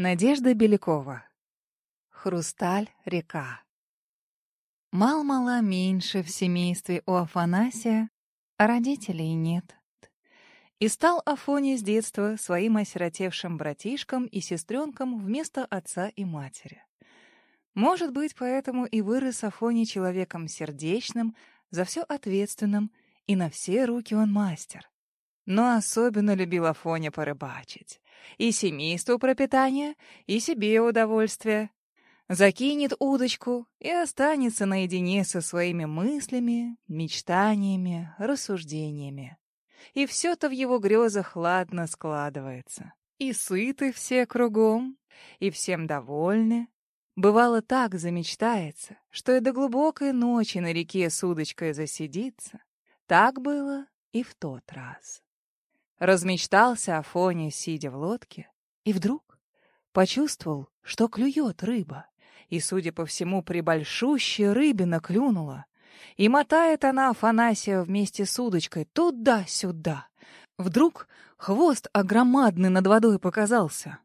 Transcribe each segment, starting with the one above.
Надежда Белякова. Хрусталь река. Мал-мала меньше в семействе у Афанасия, а родителей нет. И стал Афоний с детства своим осиротевшим братишком и сестренком вместо отца и матери. Может быть, поэтому и вырос Афоний человеком сердечным, за все ответственным, и на все руки он мастер. Но особенно любил Афоня порыбачить. И семейству пропитание, и себе удовольствие. Закинет удочку и останется наедине со своими мыслями, мечтаниями, рассуждениями. И все-то в его грезах ладно складывается. И сыты все кругом, и всем довольны. Бывало так замечтается, что и до глубокой ночи на реке с удочкой засидится. Так было и в тот раз. Размечтался Афоня, сидя в лодке, и вдруг почувствовал, что клюет рыба. И, судя по всему, прибольшущая рыбина клюнула. И мотает она Афанасия вместе с удочкой туда-сюда. Вдруг хвост огромадный над водой показался.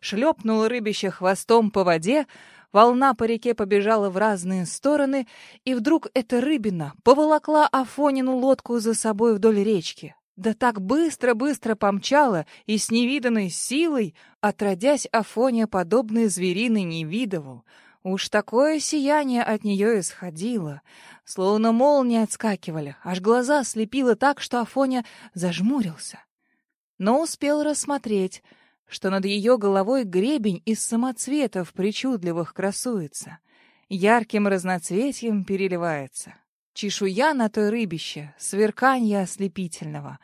Шлепнуло рыбище хвостом по воде, волна по реке побежала в разные стороны, и вдруг эта рыбина поволокла Афонину лодку за собой вдоль речки. Да так быстро-быстро помчала и с невиданной силой, отродясь Афония подобной зверины не видывал. Уж такое сияние от нее исходило, словно молнии отскакивали, аж глаза слепило так, что Афоня зажмурился. Но успел рассмотреть, что над ее головой гребень из самоцветов причудливых красуется, ярким разноцветием переливается. Чешуя на той рыбище, сверканье ослепительного.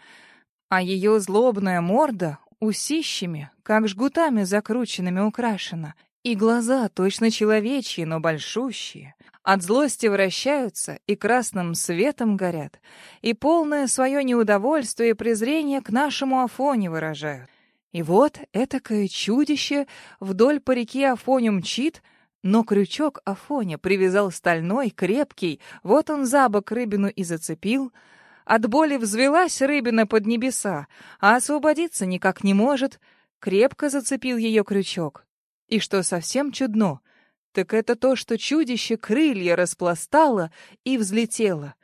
А ее злобная морда усищами, как жгутами закрученными украшена, и глаза точно человечьи, но большущие. От злости вращаются и красным светом горят, и полное свое неудовольствие и презрение к нашему Афоне выражают. И вот этакое чудище вдоль по реке Афоню мчит, но крючок Афоня привязал стальной, крепкий, вот он за бок рыбину и зацепил. От боли взвелась рыбина под небеса, а освободиться никак не может. Крепко зацепил ее крючок. И что совсем чудно, так это то, что чудище крылья распластало и взлетело.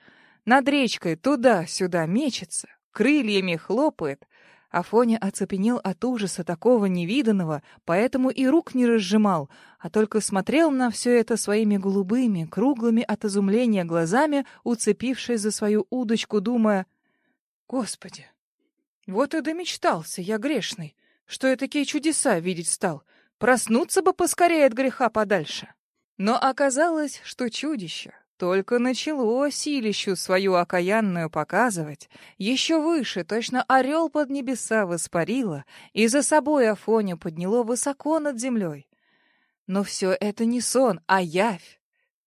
Над речкой туда-сюда мечется, крыльями хлопает — Афоня оцепенел от ужаса такого невиданного, поэтому и рук не разжимал, а только смотрел на все это своими голубыми, круглыми от изумления глазами, уцепившись за свою удочку, думая, «Господи, вот и домечтался я грешный, что я такие чудеса видеть стал. Проснуться бы поскорее от греха подальше». Но оказалось, что чудище только начало силищу свою окаянную показывать, еще выше точно орел под небеса воспарило и за собой Афоню подняло высоко над землей. Но все это не сон, а явь.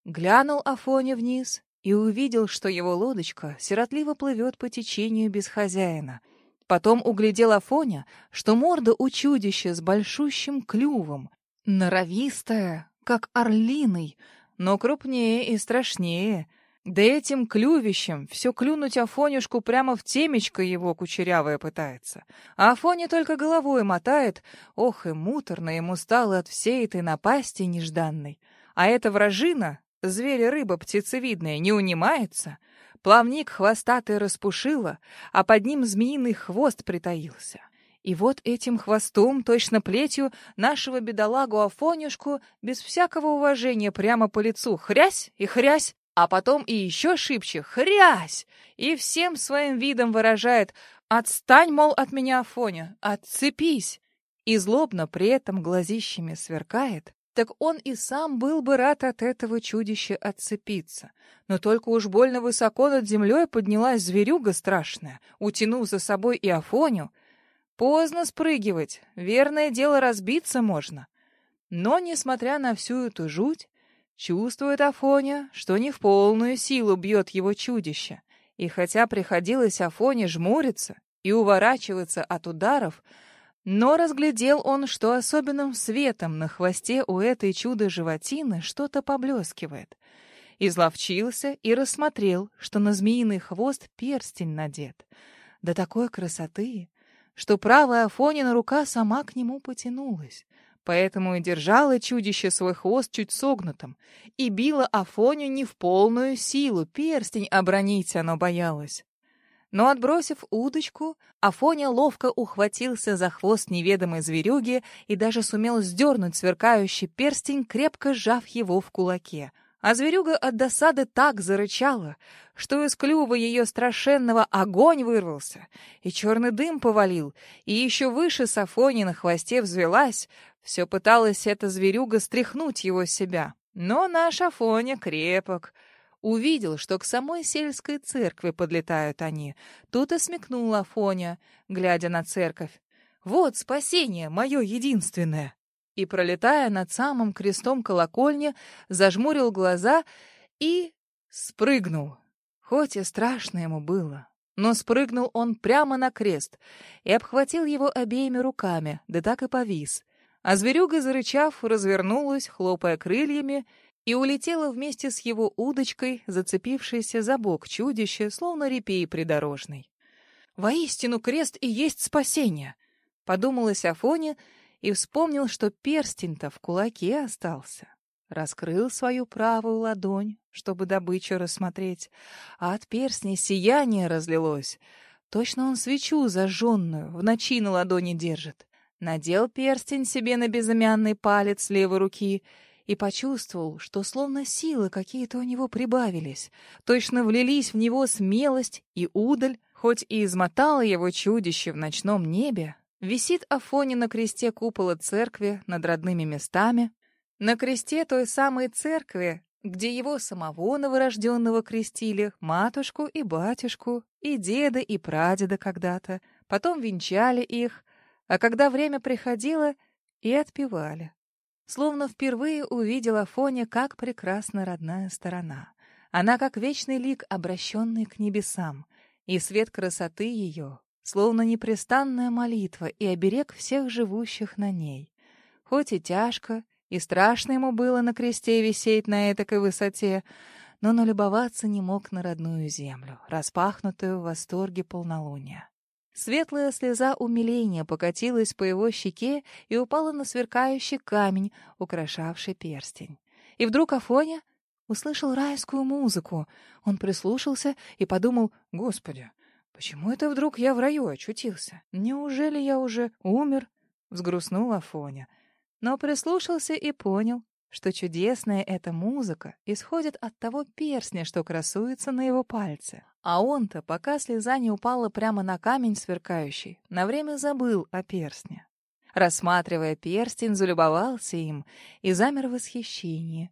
Глянул Афоня вниз и увидел, что его лодочка сиротливо плывет по течению без хозяина. Потом углядел Афоня, что морда у чудища с большущим клювом, норовистая, как орлиный, но крупнее и страшнее. Да этим клювищем все клюнуть Афонюшку прямо в темечко его кучерявое пытается. А Афоня только головой мотает. Ох, и муторно ему стало от всей этой напасти нежданной. А эта вражина, зверь-рыба птицевидная, не унимается. Плавник хвостатый распушила, а под ним змеиный хвост притаился. И вот этим хвостом, точно плетью, нашего бедолагу Афонюшку без всякого уважения прямо по лицу хрясь и хрясь, а потом и еще шибче хрясь, и всем своим видом выражает «Отстань, мол, от меня, Афоня, отцепись!» И злобно при этом глазищами сверкает, так он и сам был бы рад от этого чудища отцепиться. Но только уж больно высоко над землей поднялась зверюга страшная, утянув за собой и Афоню, Поздно спрыгивать, верное дело разбиться можно. Но, несмотря на всю эту жуть, чувствует Афоня, что не в полную силу бьет его чудище. И хотя приходилось Афоне жмуриться и уворачиваться от ударов, но разглядел он, что особенным светом на хвосте у этой чудо-животины что-то поблескивает. Изловчился и рассмотрел, что на змеиный хвост перстень надет. До такой красоты, что правая Афонина рука сама к нему потянулась. поэтому и держало чудище свой хвост чуть согнутым, и било Афоню не в полную силу, перстень обронить оно боялось. Но, отбросив удочку, Афоня ловко ухватился за хвост неведомой зверюги и даже сумел сдернуть сверкающий перстень, крепко сжав его в кулаке. А зверюга от досады так зарычала, что из клюва ее страшенного огонь вырвался, и черный дым повалил, и еще выше Сафони на хвосте взвелась. Все пыталась эта зверюга стряхнуть его с себя. Но наш Афоня крепок — Увидел, что к самой сельской церкви подлетают они. Тут и смекнул Афоня, глядя на церковь. «Вот спасение, мое единственное!» И, пролетая над самым крестом колокольни, зажмурил глаза и спрыгнул. Хоть и страшно ему было, но спрыгнул он прямо на крест и обхватил его обеими руками, да так и повис. А зверюга, зарычав, развернулась, хлопая крыльями, и улетела вместе с его удочкой, зацепившейся за бок чудище, словно репей придорожный. «Воистину крест и есть спасение!» — подумалось Афоне и вспомнил, что перстень-то в кулаке остался. Раскрыл свою правую ладонь, чтобы добычу рассмотреть, а от перстня сияние разлилось. Точно он свечу зажженную в ночи на ладони держит. Надел перстень себе на безымянный палец левой руки — и почувствовал, что словно силы какие-то у него прибавились. Точно влились в него смелость и удаль, хоть и измотало его чудище в ночном небе. Висит Афони на кресте купола церкви над родными местами. На кресте той самой церкви, где его самого новорожденного крестили, матушку и батюшку, и деда, и прадеда когда-то, потом венчали их, а когда время приходило, и отпевали. Словно впервые увидела Фоня, как прекрасна родная сторона. Она как вечный лик, обращенный к небесам, и свет красоты ее, словно непрестанная молитва и оберег всех живущих на ней. Хоть и тяжко, и страшно ему было на кресте висеть на этакой высоте, но налюбоваться не мог на родную землю, распахнутую в восторге полнолуния. Светлая слеза умиления покатилась по его щеке и упала на сверкающий камень, украшавший перстень. И вдруг Афоня услышал райскую музыку. Он прислушался и подумал, «Господи, почему это вдруг я в раю очутился? Неужели я уже умер?» Взгрустнул Афоня. Но прислушался и понял, что чудесная эта музыка исходит от того перстня, что красуется на его пальце. А он-то, пока слеза не упала прямо на камень сверкающий, на время забыл о перстне. Рассматривая перстень, залюбовался им и замер в восхищении.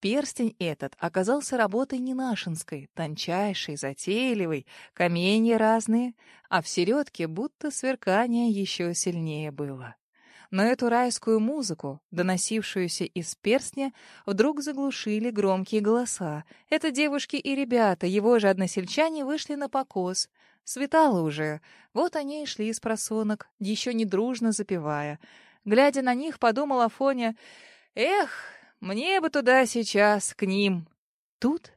Перстень этот оказался работой ненашинской, тончайшей, затейливой, каменья разные, а в середке будто сверкание еще сильнее было но эту райскую музыку, доносившуюся из перстня, вдруг заглушили громкие голоса. Это девушки и ребята, его же односельчане, вышли на покос. Светало уже, вот они и шли с просонок, еще не дружно запевая. Глядя на них, подумал Афоня, «Эх, мне бы туда сейчас, к ним». Тут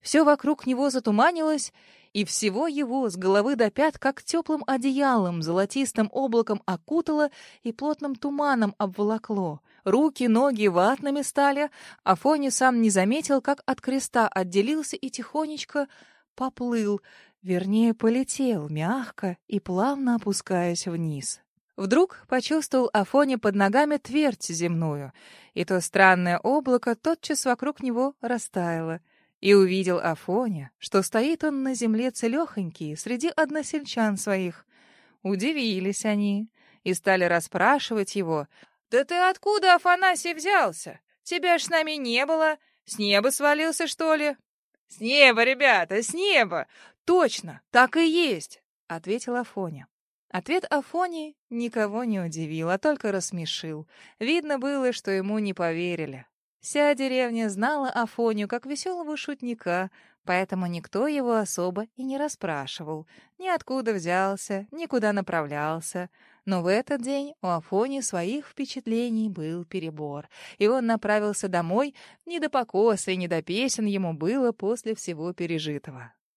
все вокруг него затуманилось, и всего его с головы до пят как теплым одеялом, золотистым облаком окутало и плотным туманом обволокло. Руки, ноги ватными стали, а Фони сам не заметил, как от креста отделился и тихонечко поплыл, вернее, полетел мягко и плавно опускаясь вниз. Вдруг почувствовал Афоне под ногами твердь земную, и то странное облако тотчас вокруг него растаяло — и увидел Афоня, что стоит он на земле целехонький среди односельчан своих. Удивились они и стали расспрашивать его. «Да ты откуда, Афанасий, взялся? Тебя ж с нами не было. С неба свалился, что ли?» «С неба, ребята, с неба! Точно, так и есть!» — ответил Афоня. Ответ Афони никого не удивил, а только рассмешил. Видно было, что ему не поверили. Вся деревня знала Афоню как веселого шутника, поэтому никто его особо и не расспрашивал, ни откуда взялся, ни куда направлялся. Но в этот день у Афони своих впечатлений был перебор, и он направился домой, не до покоса и не до песен ему было после всего пережитого.